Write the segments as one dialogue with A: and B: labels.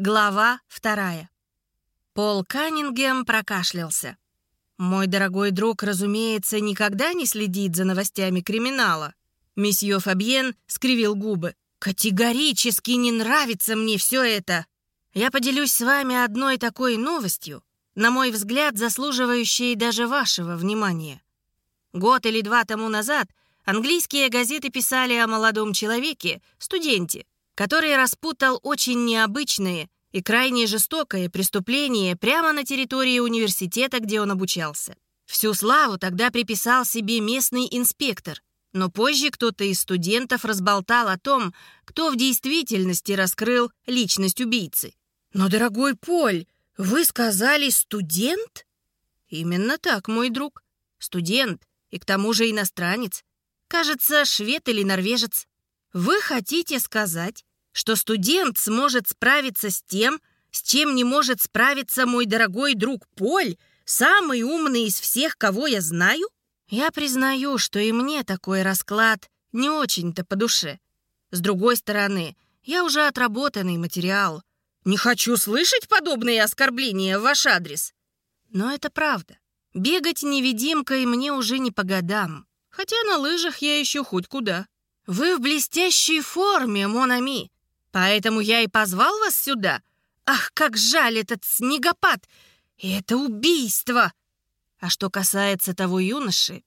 A: Глава вторая. Пол Каннингем прокашлялся. Мой дорогой друг, разумеется, никогда не следит за новостями криминала. Месье Фабьен скривил губы. «Категорически не нравится мне все это. Я поделюсь с вами одной такой новостью, на мой взгляд, заслуживающей даже вашего внимания. Год или два тому назад английские газеты писали о молодом человеке, студенте, который распутал очень необычные и крайне жестокое преступление прямо на территории университета, где он обучался. Всю славу тогда приписал себе местный инспектор, но позже кто-то из студентов разболтал о том, кто в действительности раскрыл личность убийцы. «Но, дорогой Поль, вы сказали студент?» «Именно так, мой друг. Студент, и к тому же иностранец. Кажется, швед или норвежец. Вы хотите сказать, что студент сможет справиться с тем, с чем не может справиться мой дорогой друг Поль, самый умный из всех, кого я знаю? Я признаю, что и мне такой расклад не очень-то по душе. С другой стороны, я уже отработанный материал. Не хочу слышать подобные оскорбления в ваш адрес. Но это правда. Бегать невидимкой мне уже не по годам. Хотя на лыжах я еще хоть куда. Вы в блестящей форме, Монами. Поэтому я и позвал вас сюда. Ах, как жаль этот снегопад! И это убийство! А что касается того юноши,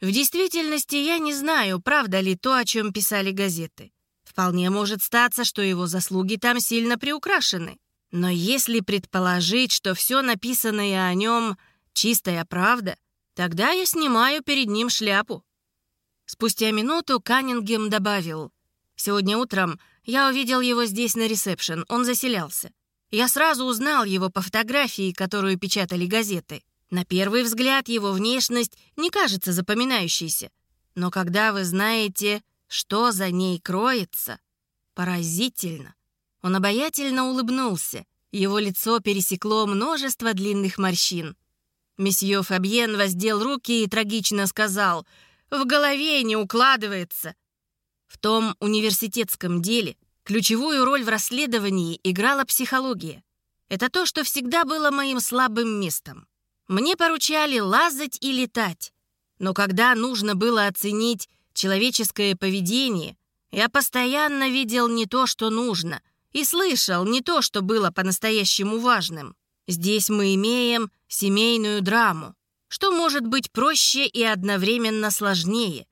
A: в действительности я не знаю, правда ли то, о чем писали газеты. Вполне может статься, что его заслуги там сильно приукрашены. Но если предположить, что все написанное о нем — чистая правда, тогда я снимаю перед ним шляпу. Спустя минуту Каннингем добавил. «Сегодня утром я увидел его здесь на ресепшн, он заселялся. Я сразу узнал его по фотографии, которую печатали газеты. На первый взгляд его внешность не кажется запоминающейся. Но когда вы знаете, что за ней кроется, поразительно. Он обаятельно улыбнулся. Его лицо пересекло множество длинных морщин. Месье Фабьен воздел руки и трагично сказал, «В голове не укладывается. В том университетском деле ключевую роль в расследовании играла психология. Это то, что всегда было моим слабым местом. Мне поручали лазать и летать. Но когда нужно было оценить человеческое поведение, я постоянно видел не то, что нужно, и слышал не то, что было по-настоящему важным. Здесь мы имеем семейную драму. Что может быть проще и одновременно сложнее?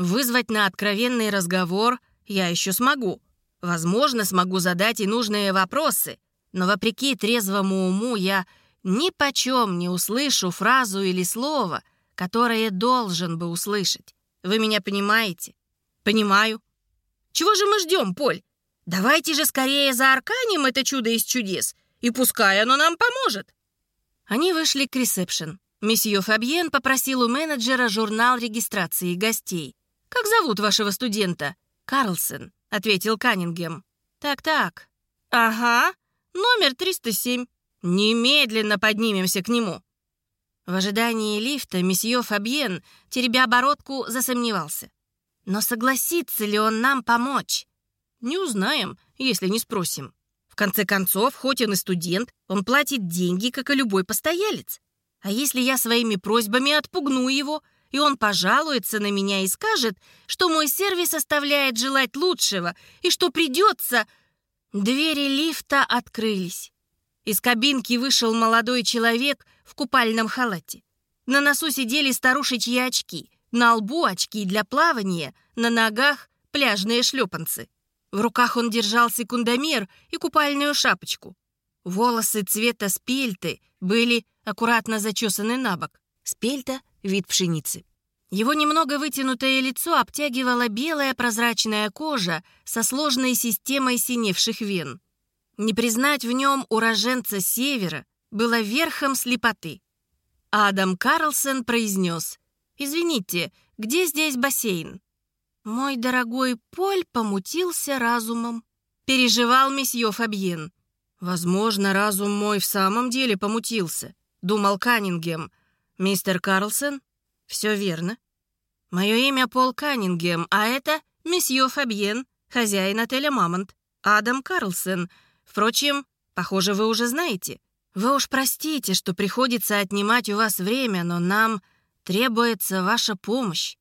A: Вызвать на откровенный разговор я еще смогу. Возможно, смогу задать и нужные вопросы, но вопреки трезвому уму я ни почем не услышу фразу или слово, которое должен бы услышать. Вы меня понимаете? Понимаю. Чего же мы ждем, Поль? Давайте же скорее заарканим это чудо из чудес, и пускай оно нам поможет. Они вышли к ресепшн. Месье Фабьен попросил у менеджера журнал регистрации гостей. «Как зовут вашего студента?» «Карлсон», — ответил Каннингем. «Так-так». «Ага, номер 307. Немедленно поднимемся к нему». В ожидании лифта месье Фабьен, теребя бородку, засомневался. «Но согласится ли он нам помочь?» «Не узнаем, если не спросим. В конце концов, хоть он и студент, он платит деньги, как и любой постоялец. А если я своими просьбами отпугну его, и он пожалуется на меня и скажет, что мой сервис оставляет желать лучшего и что придется... Двери лифта открылись. Из кабинки вышел молодой человек в купальном халате. На носу сидели старушечьи очки, на лбу очки для плавания, на ногах пляжные шлепанцы. В руках он держал секундомер и купальную шапочку. Волосы цвета спельты были аккуратно зачесаны на бок. Спельта вид пшеницы. Его немного вытянутое лицо обтягивала белая прозрачная кожа со сложной системой синевших вен. Не признать в нем уроженца севера было верхом слепоты. Адам Карлсон произнес «Извините, где здесь бассейн?» Мой дорогой Поль помутился разумом. Переживал месье Фабьен. «Возможно, разум мой в самом деле помутился», — думал Каннингем. «Мистер Карлсон?» «Все верно. Мое имя Пол Каннингем, а это месье Фабьен, хозяин отеля «Мамонт». Адам Карлсон. Впрочем, Похоже, вы уже знаете. Вы уж простите, что приходится отнимать у вас время, но нам требуется ваша помощь».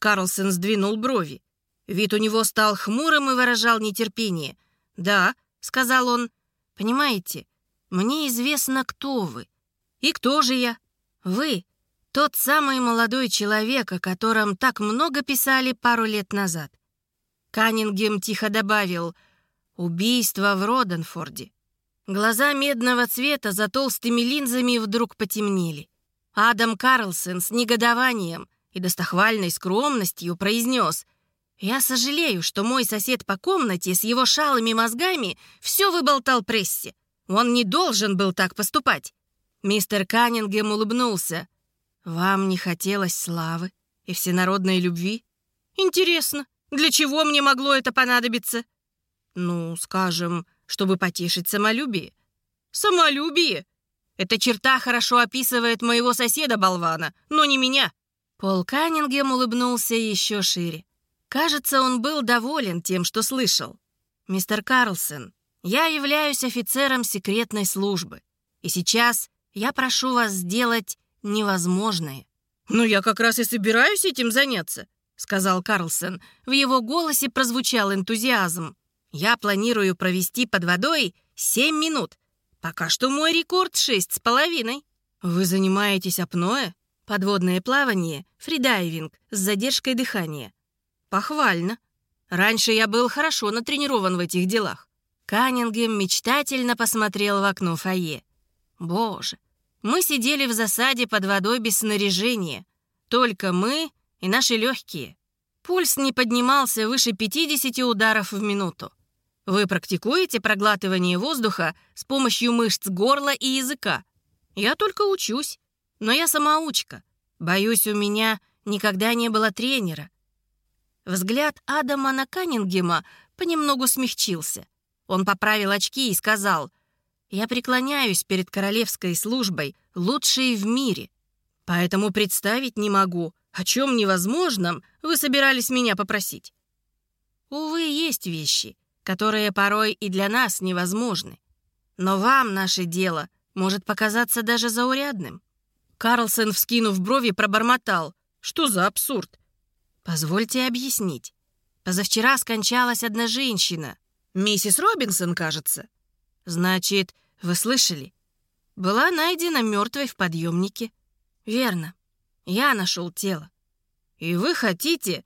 A: Карлсон сдвинул брови. Вид у него стал хмурым и выражал нетерпение. «Да», — сказал он, — «понимаете, мне известно, кто вы. И кто же я? Вы — тот самый молодой человек, о котором так много писали пару лет назад. Каннингем тихо добавил «Убийство в Роденфорде». Глаза медного цвета за толстыми линзами вдруг потемнели. Адам Карлсон с негодованием и достохвальной скромностью произнес «Я сожалею, что мой сосед по комнате с его шалыми мозгами все выболтал прессе. Он не должен был так поступать». Мистер Каннингем улыбнулся. «Вам не хотелось славы и всенародной любви? Интересно, для чего мне могло это понадобиться? Ну, скажем, чтобы потешить самолюбие. Самолюбие? Эта черта хорошо описывает моего соседа-болвана, но не меня. Пол Каннингем улыбнулся еще шире. Кажется, он был доволен тем, что слышал. «Мистер Карлсон, я являюсь офицером секретной службы, и сейчас я прошу вас сделать невозможное». «Ну, я как раз и собираюсь этим заняться сказал Карлсон. В его голосе прозвучал энтузиазм. «Я планирую провести под водой семь минут. Пока что мой рекорд шесть с половиной». «Вы занимаетесь апноэ?» «Подводное плавание, фридайвинг с задержкой дыхания». «Похвально. Раньше я был хорошо натренирован в этих делах». Каннингем мечтательно посмотрел в окно фойе. «Боже, мы сидели в засаде под водой без снаряжения. Только мы и наши легкие. Пульс не поднимался выше 50 ударов в минуту. Вы практикуете проглатывание воздуха с помощью мышц горла и языка? Я только учусь, но я самоучка. Боюсь, у меня никогда не было тренера. Взгляд Адама на Каннингема понемногу смягчился. Он поправил очки и сказал, «Я преклоняюсь перед королевской службой, лучшей в мире. Поэтому представить не могу, о чем невозможном вы собирались меня попросить? Увы, есть вещи, которые порой и для нас невозможны. Но вам наше дело может показаться даже заурядным. Карлсон, вскинув брови, пробормотал. Что за абсурд? Позвольте объяснить. Позавчера скончалась одна женщина. Миссис Робинсон, кажется. Значит, вы слышали? Была найдена мертвой в подъемнике. Верно. Я нашел тело. И вы хотите...»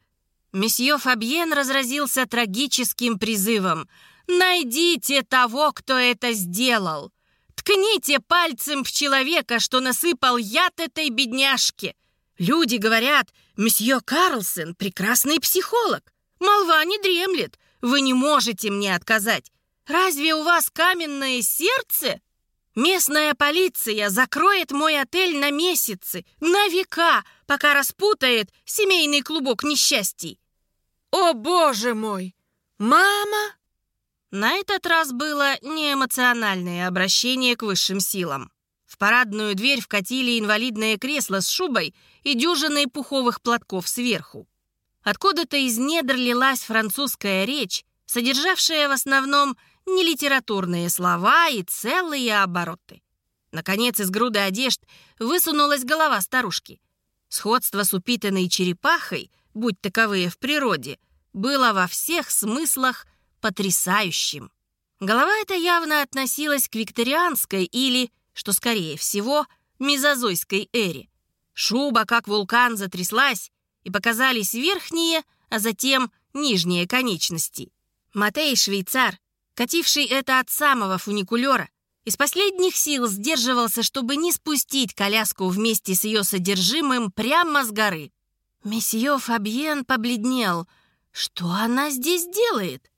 A: Месье Фабьен разразился трагическим призывом. «Найдите того, кто это сделал! Ткните пальцем в человека, что насыпал яд этой бедняжке! Люди говорят, месье Карлсон — прекрасный психолог. Молва не дремлет. Вы не можете мне отказать. Разве у вас каменное сердце?» Местная полиция закроет мой отель на месяцы, на века, пока распутает семейный клубок несчастий. О, боже мой! Мама! На этот раз было неэмоциональное обращение к высшим силам. В парадную дверь вкатили инвалидное кресло с шубой и дюжиной пуховых платков сверху. Откуда-то из недр лилась французская речь, содержавшая в основном нелитературные слова и целые обороты. Наконец из груды одежд высунулась голова старушки. Сходство с упитанной черепахой, будь таковые в природе, было во всех смыслах потрясающим. Голова эта явно относилась к викторианской или, что скорее всего, мезозойской эре. Шуба, как вулкан, затряслась, и показались верхние, а затем нижние конечности. Матей, швейцар, кативший это от самого фуникулера, из последних сил сдерживался, чтобы не спустить коляску вместе с ее содержимым прямо с горы. Месье Фабьен побледнел. Что она здесь делает?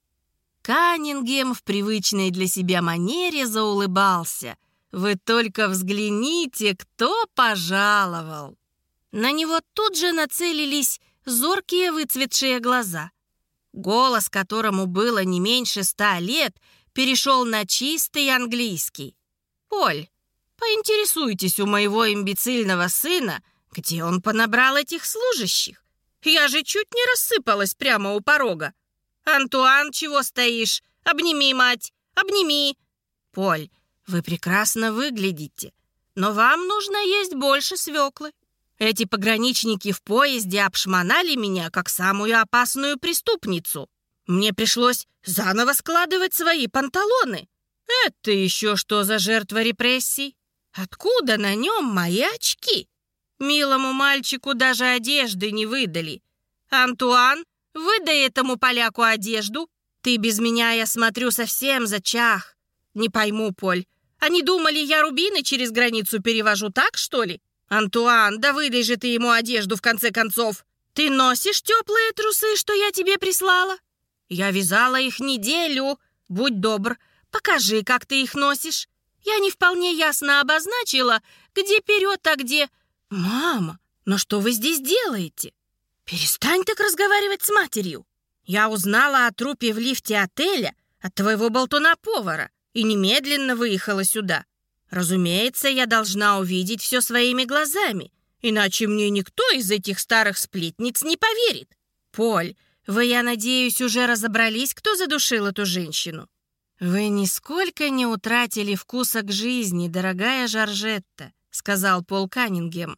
A: Каннингем в привычной для себя манере заулыбался. «Вы только взгляните, кто пожаловал!» На него тут же нацелились зоркие выцветшие глаза. Голос, которому было не меньше ста лет, перешел на чистый английский. «Поль, поинтересуйтесь у моего имбецильного сына, где он понабрал этих служащих. Я же чуть не рассыпалась прямо у порога. Антуан, чего стоишь? Обними, мать, обними!» «Поль, вы прекрасно выглядите, но вам нужно есть больше свеклы. Эти пограничники в поезде обшмонали меня как самую опасную преступницу. Мне пришлось заново складывать свои панталоны. Это еще что за жертва репрессий? Откуда на нем мои очки? Милому мальчику даже одежды не выдали. Антуан, выдай этому поляку одежду. Ты без меня, я смотрю, совсем зачах. Не пойму, Поль. Они думали, я рубины через границу перевожу, так, что ли? Антуан, да выдай же ты ему одежду, в конце концов. Ты носишь теплые трусы, что я тебе прислала? Я вязала их неделю. Будь добр, покажи, как ты их носишь. Я не вполне ясно обозначила, где вперед, а где... Мама, но что вы здесь делаете? Перестань так разговаривать с матерью. Я узнала о трупе в лифте отеля от твоего болтуна-повара и немедленно выехала сюда. Разумеется, я должна увидеть все своими глазами, иначе мне никто из этих старых сплетниц не поверит. Поль, вы, я надеюсь, уже разобрались, кто задушил эту женщину? Вы нисколько не утратили вкуса к жизни, дорогая Жоржетта, сказал Пол Каннингем.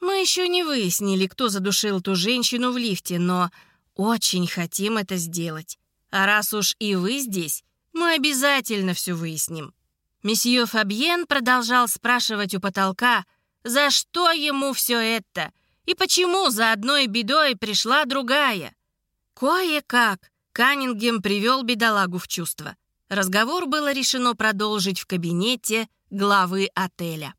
A: Мы еще не выяснили, кто задушил ту женщину в лифте, но очень хотим это сделать. А раз уж и вы здесь, мы обязательно все выясним. Месье Фабьен продолжал спрашивать у потолка, за что ему все это и почему за одной бедой пришла другая. Кое-как Каннингем привел бедолагу в чувство. Разговор было решено продолжить в кабинете главы отеля.